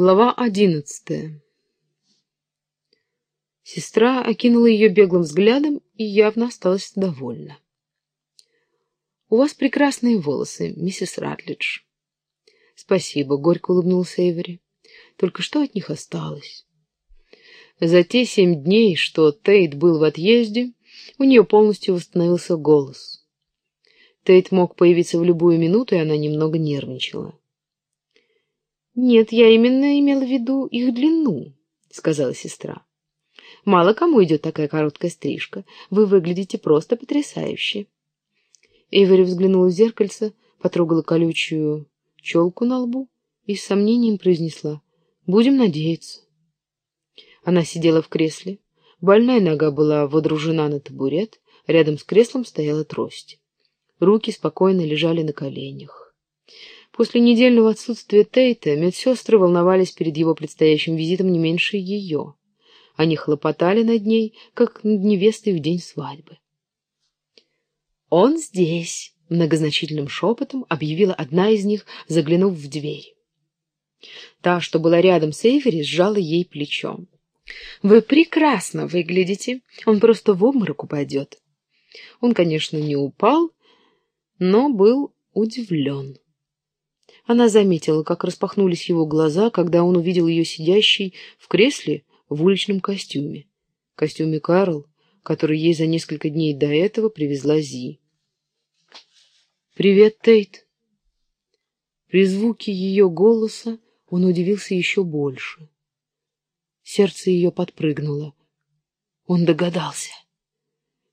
Глава одиннадцатая. Сестра окинула ее беглым взглядом и явно осталась довольна. «У вас прекрасные волосы, миссис Ратлидж». «Спасибо», — горько улыбнулся Эвери. «Только что от них осталось?» За те семь дней, что Тейт был в отъезде, у нее полностью восстановился голос. Тейт мог появиться в любую минуту, и она немного нервничала. «Нет, я именно имела в виду их длину», — сказала сестра. «Мало кому идет такая короткая стрижка. Вы выглядите просто потрясающе». Эйвери взглянула в зеркальце, потрогала колючую челку на лбу и с сомнением произнесла «Будем надеяться». Она сидела в кресле, больная нога была водружена на табурет, рядом с креслом стояла трость. Руки спокойно лежали на коленях. После недельного отсутствия Тейта медсестры волновались перед его предстоящим визитом не меньше ее. Они хлопотали над ней, как над невестой в день свадьбы. «Он здесь!» — многозначительным шепотом объявила одна из них, заглянув в дверь. Та, что была рядом с Эйвери, сжала ей плечо. «Вы прекрасно выглядите. Он просто в обморок упадет». Он, конечно, не упал, но был удивлен. Она заметила, как распахнулись его глаза, когда он увидел ее сидящей в кресле в уличном костюме. Костюме Карл, который ей за несколько дней до этого привезла Зи. «Привет, Тейт!» При звуке ее голоса он удивился еще больше. Сердце ее подпрыгнуло. Он догадался.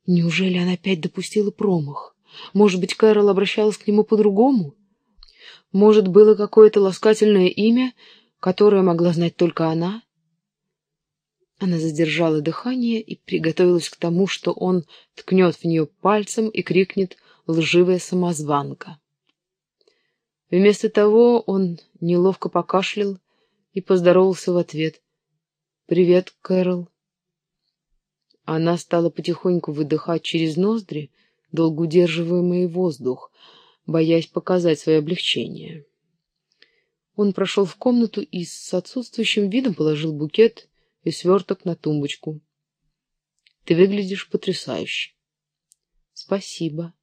Неужели она опять допустила промах? Может быть, Кэрол обращалась к нему по-другому? Может, было какое-то ласкательное имя, которое могла знать только она? Она задержала дыхание и приготовилась к тому, что он ткнет в нее пальцем и крикнет лживая самозванка. Вместо того он неловко покашлял и поздоровался в ответ. «Привет, Кэрол». Она стала потихоньку выдыхать через ноздри, долго удерживаемый воздух, боясь показать свое облегчение. Он прошел в комнату и с отсутствующим видом положил букет и сверток на тумбочку. «Ты выглядишь потрясающе». «Спасибо»,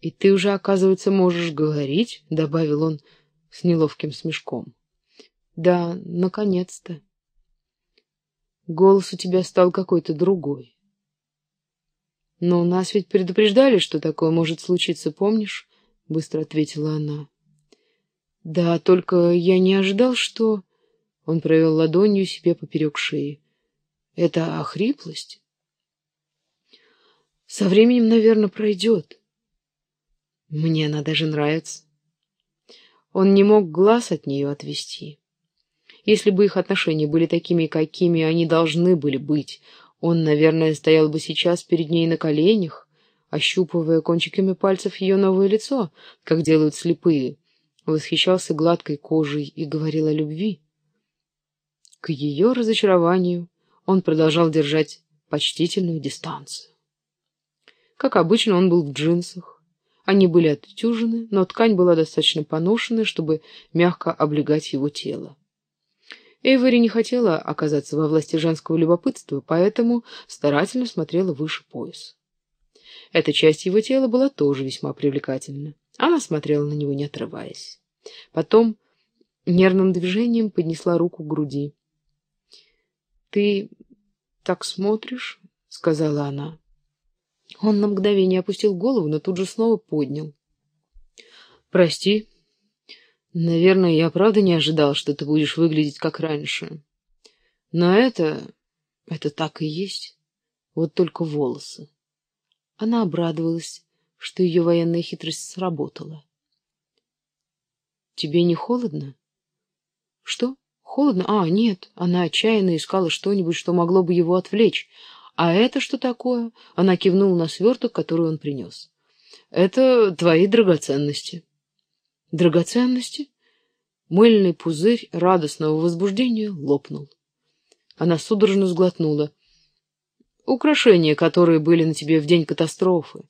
«И ты уже, оказывается, можешь говорить», — добавил он с неловким смешком. «Да, наконец-то. Голос у тебя стал какой-то другой. Но нас ведь предупреждали, что такое может случиться, помнишь?» — быстро ответила она. «Да, только я не ожидал, что...» Он провел ладонью себе поперек шеи. «Это охриплость?» «Со временем, наверное, пройдет». Мне она даже нравится. Он не мог глаз от нее отвести. Если бы их отношения были такими, какими они должны были быть, он, наверное, стоял бы сейчас перед ней на коленях, ощупывая кончиками пальцев ее новое лицо, как делают слепые, восхищался гладкой кожей и говорил о любви. К ее разочарованию он продолжал держать почтительную дистанцию. Как обычно, он был в джинсах, они были отутюжены, но ткань была достаточно поношенной, чтобы мягко облегать его тело. Эйвори не хотела оказаться во власти женского любопытства, поэтому старательно смотрела выше пояса. Эта часть его тела была тоже весьма привлекательна. Она смотрела на него, не отрываясь. Потом нервным движением поднесла руку к груди. «Ты так смотришь?» — сказала она. Он на мгновение опустил голову, но тут же снова поднял. «Прости. Наверное, я правда не ожидал, что ты будешь выглядеть как раньше. Но это... это так и есть. Вот только волосы». Она обрадовалась, что ее военная хитрость сработала. «Тебе не холодно?» «Что? Холодно? А, нет». Она отчаянно искала что-нибудь, что могло бы его отвлечь, «А это что такое?» — она кивнула на сверток, который он принес. «Это твои драгоценности». «Драгоценности?» Мыльный пузырь радостного возбуждения лопнул. Она судорожно сглотнула. «Украшения, которые были на тебе в день катастрофы.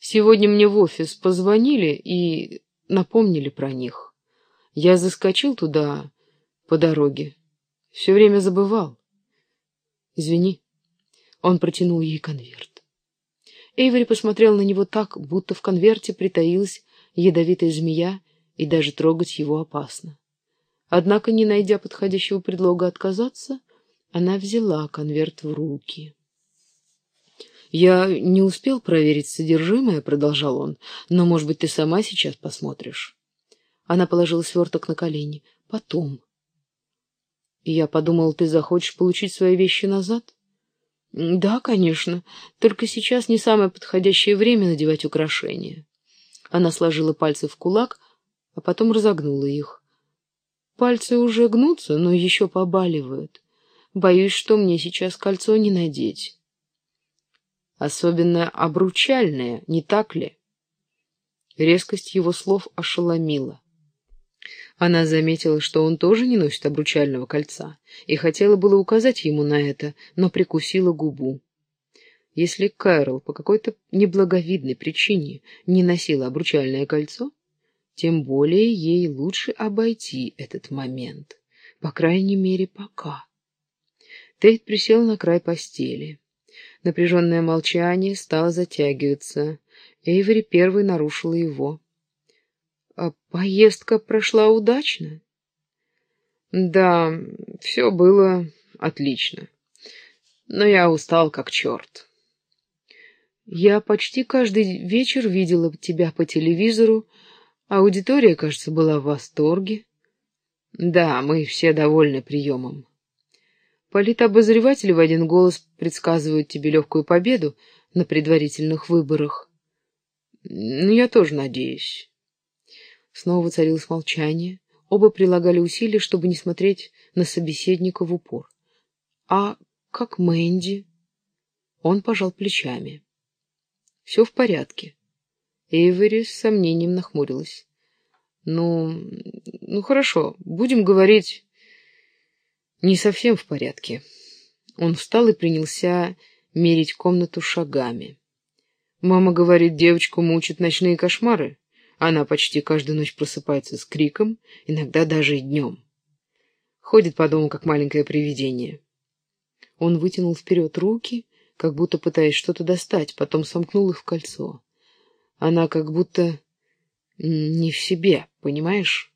Сегодня мне в офис позвонили и напомнили про них. Я заскочил туда по дороге. Все время забывал. Извини. Он протянул ей конверт. Эйвори посмотрел на него так, будто в конверте притаилась ядовитая змея, и даже трогать его опасно. Однако, не найдя подходящего предлога отказаться, она взяла конверт в руки. «Я не успел проверить содержимое», — продолжал он, — «но, может быть, ты сама сейчас посмотришь». Она положила сверток на колени. «Потом». «Я подумал, ты захочешь получить свои вещи назад?» «Да, конечно. Только сейчас не самое подходящее время надевать украшения». Она сложила пальцы в кулак, а потом разогнула их. Пальцы уже гнутся, но еще побаливают. Боюсь, что мне сейчас кольцо не надеть. Особенно обручальное, не так ли? Резкость его слов ошеломила. Она заметила, что он тоже не носит обручального кольца, и хотела было указать ему на это, но прикусила губу. Если Кэрол по какой-то неблаговидной причине не носила обручальное кольцо, тем более ей лучше обойти этот момент, по крайней мере, пока. Тейт присел на край постели. Напряженное молчание стало затягиваться. Эйвери первой нарушила его. «А поездка прошла удачно?» «Да, все было отлично. Но я устал как черт». «Я почти каждый вечер видела тебя по телевизору. Аудитория, кажется, была в восторге». «Да, мы все довольны приемом. Политобозреватели в один голос предсказывают тебе легкую победу на предварительных выборах. Ну, я тоже надеюсь. Снова воцарилось молчание. Оба прилагали усилия, чтобы не смотреть на собеседника в упор. «А как Мэнди?» Он пожал плечами. «Все в порядке». Эйвери с сомнением нахмурилась. «Ну, ну хорошо, будем говорить не совсем в порядке. Он встал и принялся мерить комнату шагами. Мама говорит, девочку мучат ночные кошмары. Она почти каждую ночь просыпается с криком, иногда даже и днем. Ходит по дому, как маленькое привидение. Он вытянул вперед руки, как будто пытаясь что-то достать, потом сомкнул их в кольцо. Она как будто не в себе, понимаешь?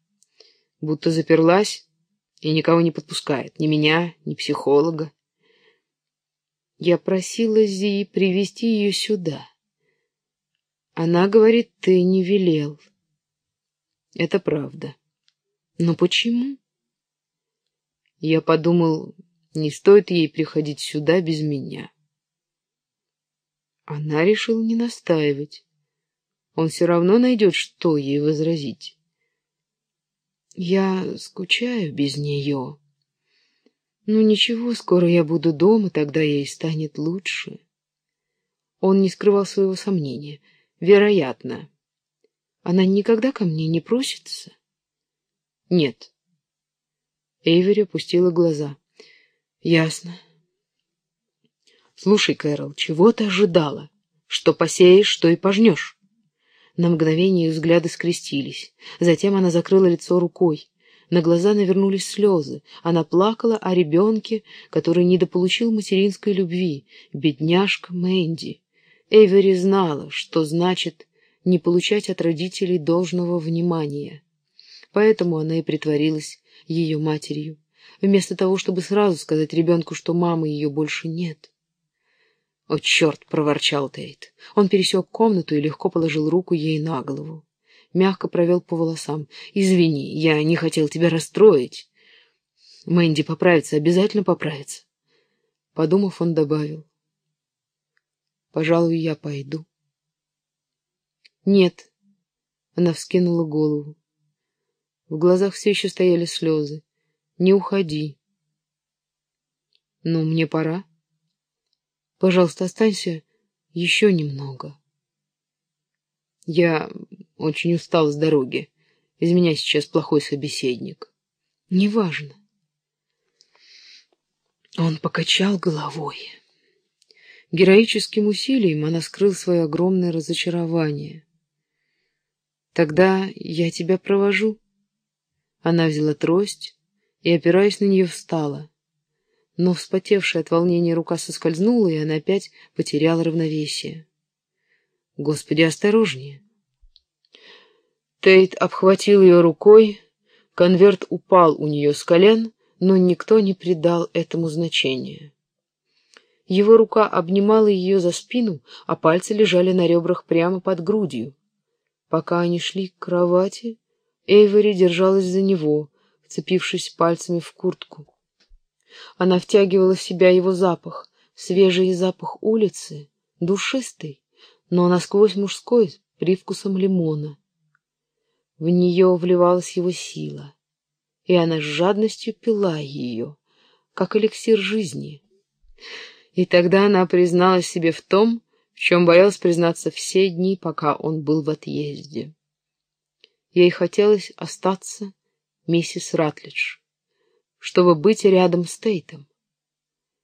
Будто заперлась и никого не подпускает, ни меня, ни психолога. Я просила Зи привести ее сюда. Она говорит, ты не велел. Это правда. Но почему? Я подумал, не стоит ей приходить сюда без меня. Она решила не настаивать. Он все равно найдет, что ей возразить. Я скучаю без нее. Ну ничего, скоро я буду дома, тогда ей станет лучше. Он не скрывал своего сомнения. Вероятно. Она никогда ко мне не просится? Нет. Эйвери опустила глаза. Ясно. Слушай, Кэрол, чего ты ожидала? Что посеешь, что и пожнешь. На мгновение их взгляды скрестились. Затем она закрыла лицо рукой. На глаза навернулись слезы. Она плакала о ребенке, который недополучил материнской любви. Бедняжка Мэнди. Эвери знала, что значит не получать от родителей должного внимания. Поэтому она и притворилась ее матерью, вместо того, чтобы сразу сказать ребенку, что мамы ее больше нет. «О, черт!» — проворчал Тейт. Он пересек комнату и легко положил руку ей на голову. Мягко провел по волосам. «Извини, я не хотел тебя расстроить. Мэнди поправится, обязательно поправится». Подумав, он добавил. «Пожалуй, я пойду». «Нет», — она вскинула голову. В глазах все еще стояли слезы. «Не уходи». «Ну, мне пора». Пожалуйста, останься еще немного. Я очень устал с дороги. Из меня сейчас плохой собеседник. Неважно. Он покачал головой. Героическим усилием она скрыл свое огромное разочарование. «Тогда я тебя провожу». Она взяла трость и, опираясь на нее, встала. Но вспотевшая от волнения рука соскользнула, и она опять потеряла равновесие. «Господи, осторожнее!» Тейт обхватил ее рукой, конверт упал у нее с колен, но никто не придал этому значения. Его рука обнимала ее за спину, а пальцы лежали на ребрах прямо под грудью. Пока они шли к кровати, Эйвори держалась за него, вцепившись пальцами в куртку. Она втягивала в себя его запах, свежий запах улицы, душистый, но насквозь мужской, с привкусом лимона. В нее вливалась его сила, и она с жадностью пила ее, как эликсир жизни. И тогда она призналась себе в том, в чем боялась признаться все дни, пока он был в отъезде. Ей хотелось остаться миссис Ратлидж, чтобы быть рядом с Тейтом.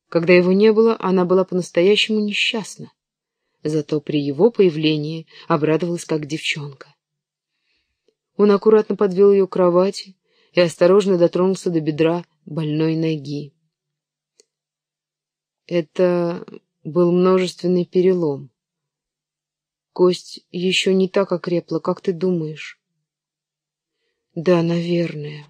Когда его не было, она была по-настоящему несчастна, зато при его появлении обрадовалась как девчонка. Он аккуратно подвел ее к кровати и осторожно дотронулся до бедра больной ноги. Это был множественный перелом. Кость еще не так окрепла, как ты думаешь. Да, наверное.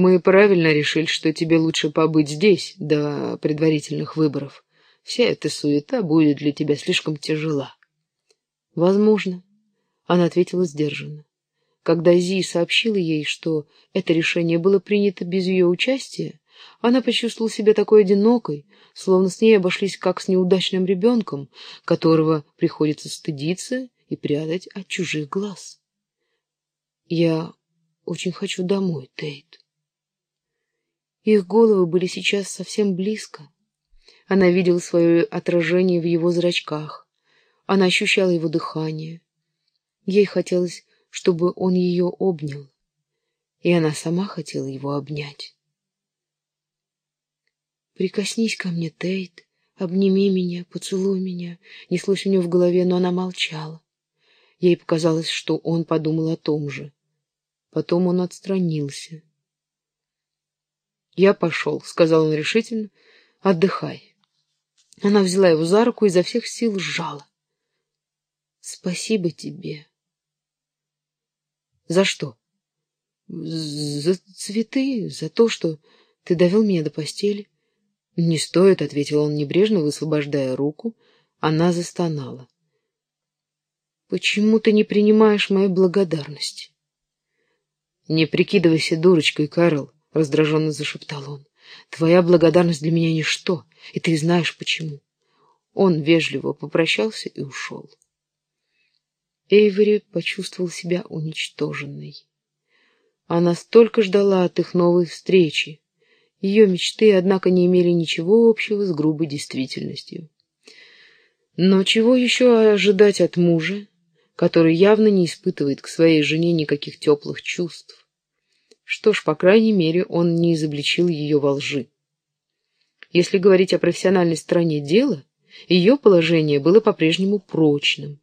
Мы правильно решили, что тебе лучше побыть здесь до предварительных выборов. Вся эта суета будет для тебя слишком тяжела. Возможно. Она ответила сдержанно. Когда Зи сообщила ей, что это решение было принято без ее участия, она почувствовала себя такой одинокой, словно с ней обошлись как с неудачным ребенком, которого приходится стыдиться и прятать от чужих глаз. «Я очень хочу домой, Тейт». Их головы были сейчас совсем близко. Она видела свое отражение в его зрачках. Она ощущала его дыхание. Ей хотелось, чтобы он ее обнял. И она сама хотела его обнять. «Прикоснись ко мне, Тейт, обними меня, поцелуй меня», — неслось у нее в голове, но она молчала. Ей показалось, что он подумал о том же. Потом он отстранился. «Я пошел», — сказал он решительно, — «отдыхай». Она взяла его за руку и изо всех сил сжала. «Спасибо тебе». «За что?» «За цветы, за то, что ты довел меня до постели». «Не стоит», — ответил он небрежно, высвобождая руку. Она застонала. «Почему ты не принимаешь моей благодарности?» «Не прикидывайся дурочкой, Карл», — раздраженно зашептал он. «Твоя благодарность для меня ничто, и ты знаешь почему». Он вежливо попрощался и ушел. Эйвери почувствовал себя уничтоженной. Она столько ждала от их новой встречи, ее мечты, однако, не имели ничего общего с грубой действительностью. Но чего еще ожидать от мужа, который явно не испытывает к своей жене никаких теплых чувств? Что ж, по крайней мере, он не изобличил ее во лжи. Если говорить о профессиональной стороне дела, ее положение было по-прежнему прочным.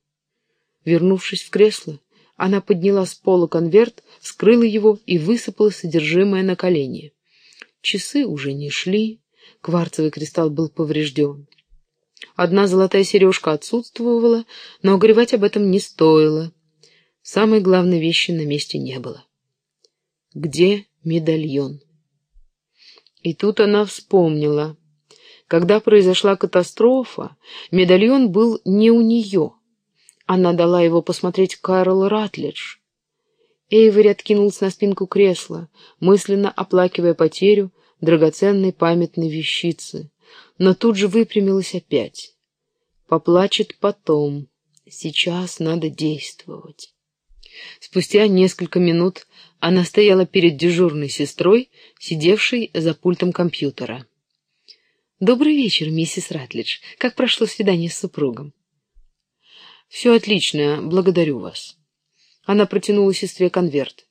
Вернувшись в кресло, она подняла с пола конверт, скрыла его и высыпала содержимое на колени. Часы уже не шли, кварцевый кристалл был поврежден. Одна золотая сережка отсутствовала, но горевать об этом не стоило. Самой главной вещи на месте не было. Где медальон? И тут она вспомнила. Когда произошла катастрофа, медальон был не у нее. Она дала его посмотреть Карл Ратлидж. Эйвери откинулся на спинку кресла, мысленно оплакивая потерю драгоценной памятной вещицы, но тут же выпрямилась опять. Поплачет потом. Сейчас надо действовать. Спустя несколько минут она стояла перед дежурной сестрой, сидевшей за пультом компьютера. «Добрый вечер, миссис Ратлидж. Как прошло свидание с супругом?» «Все отлично, благодарю вас». Она протянула сестре конверт.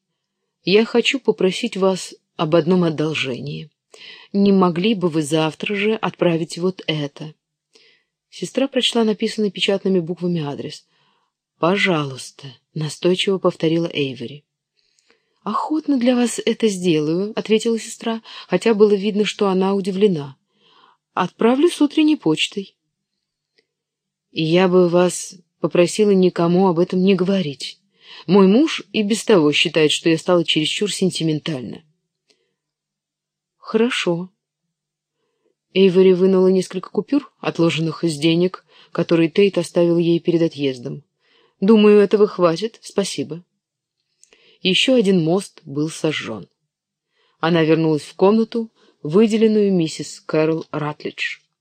«Я хочу попросить вас об одном одолжении. Не могли бы вы завтра же отправить вот это?» Сестра прочла написанный печатными буквами адрес. «Пожалуйста», — настойчиво повторила Эйвери. «Охотно для вас это сделаю», — ответила сестра, хотя было видно, что она удивлена. «Отправлю с утренней почтой». «Я бы вас попросила никому об этом не говорить. Мой муж и без того считает, что я стала чересчур сентиментальна». «Хорошо». Эйвори вынула несколько купюр, отложенных из денег, которые Тейт оставил ей перед отъездом. «Думаю, этого хватит. Спасибо». Еще один мост был сожжен. Она вернулась в комнату, выделенную миссис Кэрол Ратлидж.